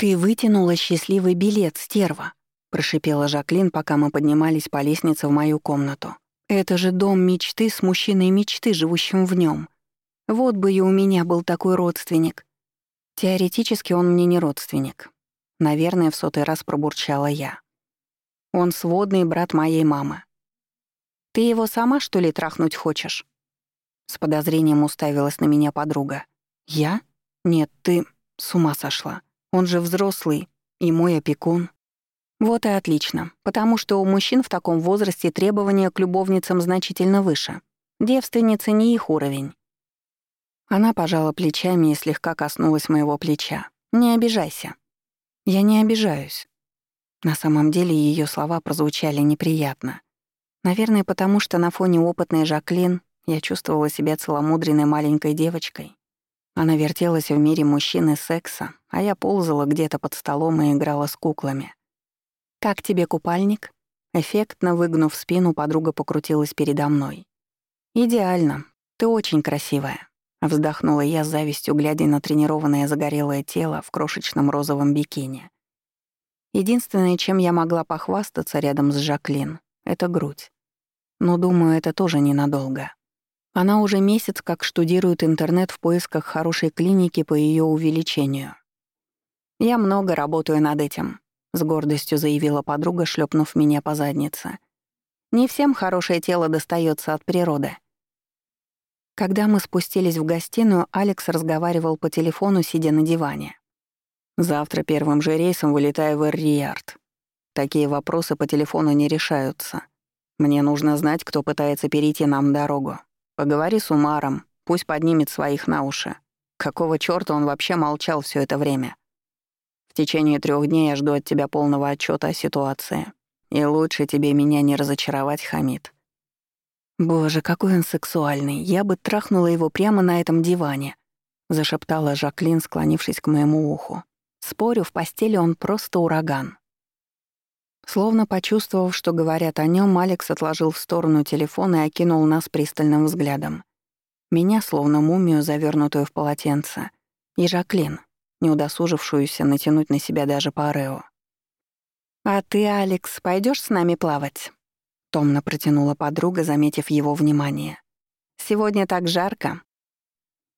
«Ты вытянула счастливый билет, стерва», — прошипела Жаклин, пока мы поднимались по лестнице в мою комнату. «Это же дом мечты с мужчиной мечты, живущим в нем. Вот бы и у меня был такой родственник. Теоретически он мне не родственник. Наверное, в сотый раз пробурчала я. Он сводный брат моей мамы. Ты его сама, что ли, трахнуть хочешь? С подозрением уставилась на меня подруга. Я? Нет, ты с ума сошла. Он же взрослый и мой опекун. Вот и отлично, потому что у мужчин в таком возрасте требования к любовницам значительно выше. Девственницы не их уровень. Она пожала плечами и слегка коснулась моего плеча. «Не обижайся». «Я не обижаюсь». На самом деле ее слова прозвучали неприятно. Наверное, потому что на фоне опытной Жаклин я чувствовала себя целомудренной маленькой девочкой. Она вертелась в мире мужчин и секса, а я ползала где-то под столом и играла с куклами. «Как тебе купальник?» Эффектно выгнув спину, подруга покрутилась передо мной. «Идеально. Ты очень красивая». Вздохнула я с завистью, глядя на тренированное загорелое тело в крошечном розовом бикини. Единственное, чем я могла похвастаться рядом с Жаклин, — это грудь. Но, думаю, это тоже ненадолго. Она уже месяц как штудирует интернет в поисках хорошей клиники по ее увеличению. «Я много работаю над этим», — с гордостью заявила подруга, шлепнув меня по заднице. «Не всем хорошее тело достается от природы». Когда мы спустились в гостиную, Алекс разговаривал по телефону, сидя на диване. «Завтра первым же рейсом вылетаю в Эр-Риард. Такие вопросы по телефону не решаются. Мне нужно знать, кто пытается перейти нам дорогу. Поговори с Умаром, пусть поднимет своих на уши. Какого чёрта он вообще молчал всё это время? В течение трёх дней я жду от тебя полного отчёта о ситуации. И лучше тебе меня не разочаровать, Хамид. «Боже, какой он сексуальный! Я бы трахнула его прямо на этом диване», — зашептала Жаклин, склонившись к моему уху. «Спорю, в постели он просто ураган». Словно почувствовав, что говорят о нем, Алекс отложил в сторону телефон и окинул нас пристальным взглядом. Меня, словно мумию, завернутую в полотенце, и Жаклин, не удосужившуюся натянуть на себя даже парео. «А ты, Алекс, пойдешь с нами плавать?» Томно протянула подруга, заметив его внимание. «Сегодня так жарко».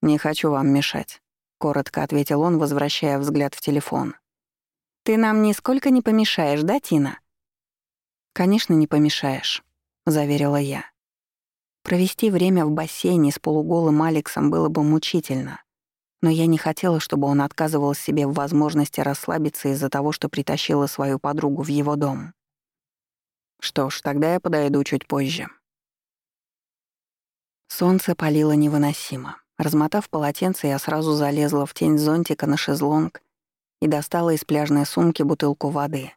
«Не хочу вам мешать», — коротко ответил он, возвращая взгляд в телефон. «Ты нам нисколько не помешаешь, да, Тина?» «Конечно, не помешаешь», — заверила я. Провести время в бассейне с полуголым Алексом было бы мучительно, но я не хотела, чтобы он отказывал себе в возможности расслабиться из-за того, что притащила свою подругу в его дом. Что ж, тогда я подойду чуть позже. Солнце палило невыносимо. Размотав полотенце, я сразу залезла в тень зонтика на шезлонг и достала из пляжной сумки бутылку воды.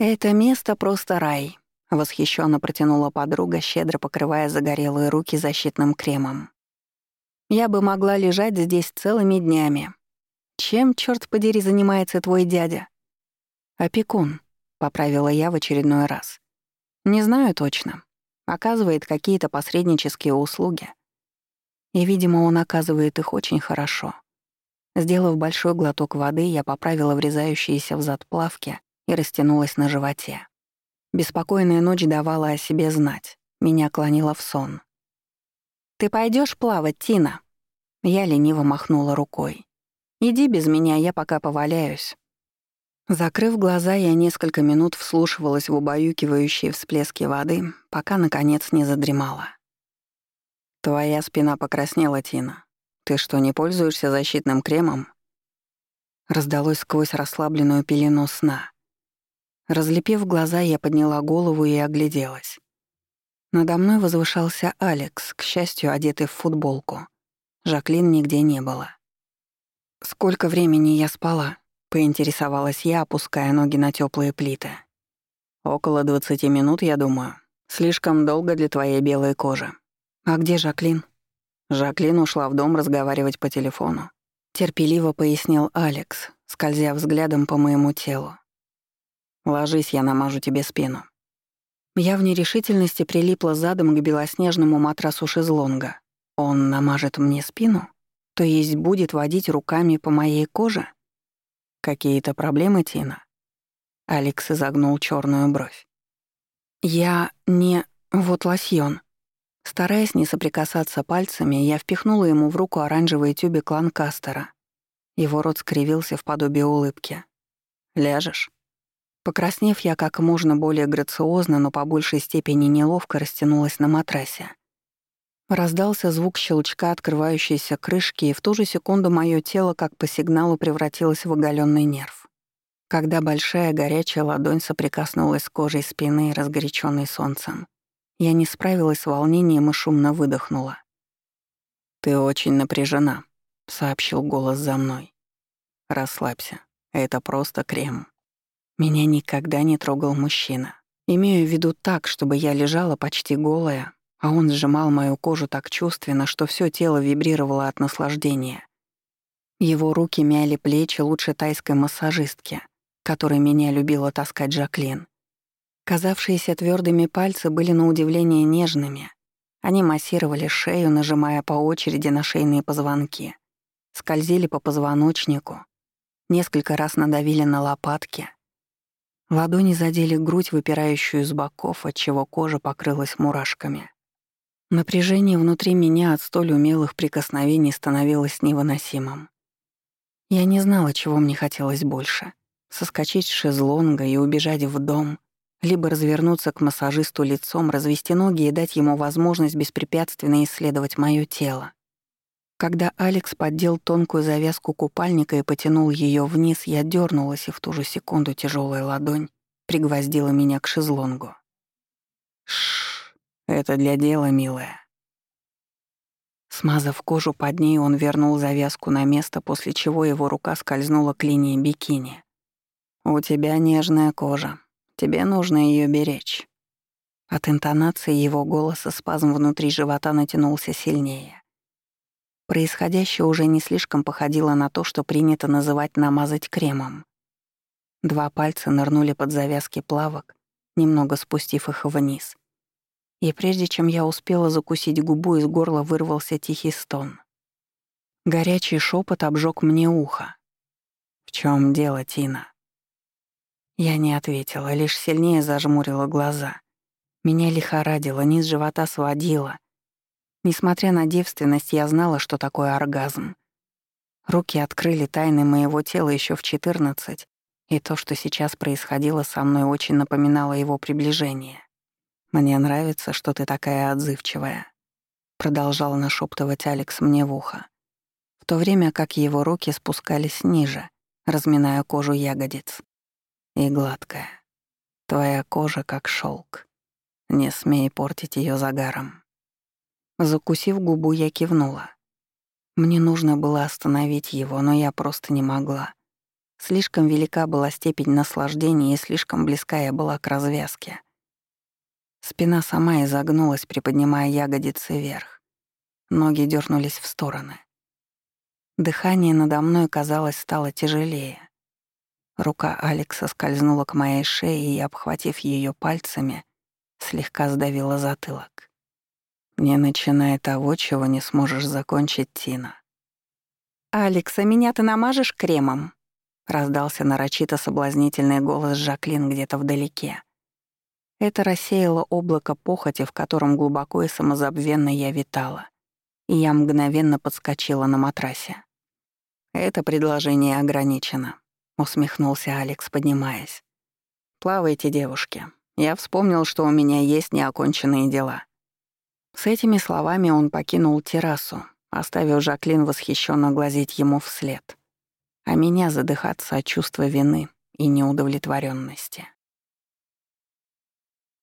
«Это место просто рай», — восхищенно протянула подруга, щедро покрывая загорелые руки защитным кремом. «Я бы могла лежать здесь целыми днями. Чем, черт подери, занимается твой дядя?» «Опекун», — поправила я в очередной раз. Не знаю точно. Оказывает какие-то посреднические услуги. И, видимо, он оказывает их очень хорошо. Сделав большой глоток воды, я поправила врезающиеся в зад плавки и растянулась на животе. Беспокойная ночь давала о себе знать. Меня клонило в сон. «Ты пойдешь плавать, Тина?» Я лениво махнула рукой. «Иди без меня, я пока поваляюсь. Закрыв глаза, я несколько минут вслушивалась в убаюкивающие всплески воды, пока, наконец, не задремала. «Твоя спина покраснела, Тина. Ты что, не пользуешься защитным кремом?» Раздалось сквозь расслабленную пелену сна. Разлепив глаза, я подняла голову и огляделась. Надо мной возвышался Алекс, к счастью, одетый в футболку. Жаклин нигде не было. «Сколько времени я спала?» Поинтересовалась я, опуская ноги на теплые плиты. «Около двадцати минут, я думаю. Слишком долго для твоей белой кожи». «А где Жаклин?» Жаклин ушла в дом разговаривать по телефону. Терпеливо пояснил Алекс, скользя взглядом по моему телу. «Ложись, я намажу тебе спину». Я в нерешительности прилипла задом к белоснежному матрасу шезлонга. Он намажет мне спину? То есть будет водить руками по моей коже? «Какие-то проблемы, Тина?» Алекс изогнул черную бровь. «Я не... Вот лосьон». Стараясь не соприкасаться пальцами, я впихнула ему в руку оранжевый тюбик Ланкастера. Его рот скривился в подобие улыбки. «Ляжешь?» Покраснев, я как можно более грациозно, но по большей степени неловко растянулась на матрасе. Раздался звук щелчка открывающейся крышки, и в ту же секунду мое тело как по сигналу превратилось в оголенный нерв. Когда большая горячая ладонь соприкоснулась с кожей спины, разгоряченной солнцем, я не справилась с волнением и шумно выдохнула. «Ты очень напряжена», — сообщил голос за мной. «Расслабься, это просто крем». Меня никогда не трогал мужчина. Имею в виду так, чтобы я лежала почти голая, а он сжимал мою кожу так чувственно, что все тело вибрировало от наслаждения. Его руки мяли плечи лучше тайской массажистки, которой меня любила таскать Жаклин. Казавшиеся твердыми пальцы были на удивление нежными. Они массировали шею, нажимая по очереди на шейные позвонки, скользили по позвоночнику, несколько раз надавили на лопатки — Ладони задели грудь, выпирающую из боков, отчего кожа покрылась мурашками. Напряжение внутри меня от столь умелых прикосновений становилось невыносимым. Я не знала, чего мне хотелось больше — соскочить с шезлонга и убежать в дом, либо развернуться к массажисту лицом, развести ноги и дать ему возможность беспрепятственно исследовать моё тело. Когда Алекс поддел тонкую завязку купальника и потянул ее вниз, я дернулась, и в ту же секунду тяжелая ладонь пригвоздила меня к шезлонгу. Шш, это для дела, милая. Смазав кожу под ней, он вернул завязку на место, после чего его рука скользнула к линии бикини. «У тебя нежная кожа. Тебе нужно ее беречь». От интонации его голоса спазм внутри живота натянулся сильнее. Происходящее уже не слишком походило на то, что принято называть намазать кремом. Два пальца нырнули под завязки плавок, немного спустив их вниз. И прежде чем я успела закусить губу, из горла вырвался тихий стон. Горячий шепот обжег мне ухо. «В чем дело, Тина?» Я не ответила, лишь сильнее зажмурила глаза. Меня лихорадило, низ живота сводило — Несмотря на девственность, я знала, что такое оргазм. Руки открыли тайны моего тела еще в 14, и то, что сейчас происходило со мной, очень напоминало его приближение. «Мне нравится, что ты такая отзывчивая», — продолжал нашептывать Алекс мне в ухо, в то время как его руки спускались ниже, разминая кожу ягодиц. И гладкая. Твоя кожа как шелк. Не смей портить ее загаром. Закусив губу, я кивнула. Мне нужно было остановить его, но я просто не могла. Слишком велика была степень наслаждения и слишком близка я была к развязке. Спина сама изогнулась, приподнимая ягодицы вверх. Ноги дернулись в стороны. Дыхание надо мной, казалось, стало тяжелее. Рука Алекса скользнула к моей шее и, обхватив ее пальцами, слегка сдавила затылок. Не начиная того, чего не сможешь закончить, Тина. «Алекс, а меня ты намажешь кремом?» — раздался нарочито соблазнительный голос Жаклин где-то вдалеке. Это рассеяло облако похоти, в котором глубоко и самозабвенно я витала, и я мгновенно подскочила на матрасе. «Это предложение ограничено», — усмехнулся Алекс, поднимаясь. «Плавайте, девушки. Я вспомнил, что у меня есть неоконченные дела». С этими словами он покинул террасу, оставив Жаклин восхищенно глазеть ему вслед, а меня задыхаться от чувства вины и неудовлетворенности.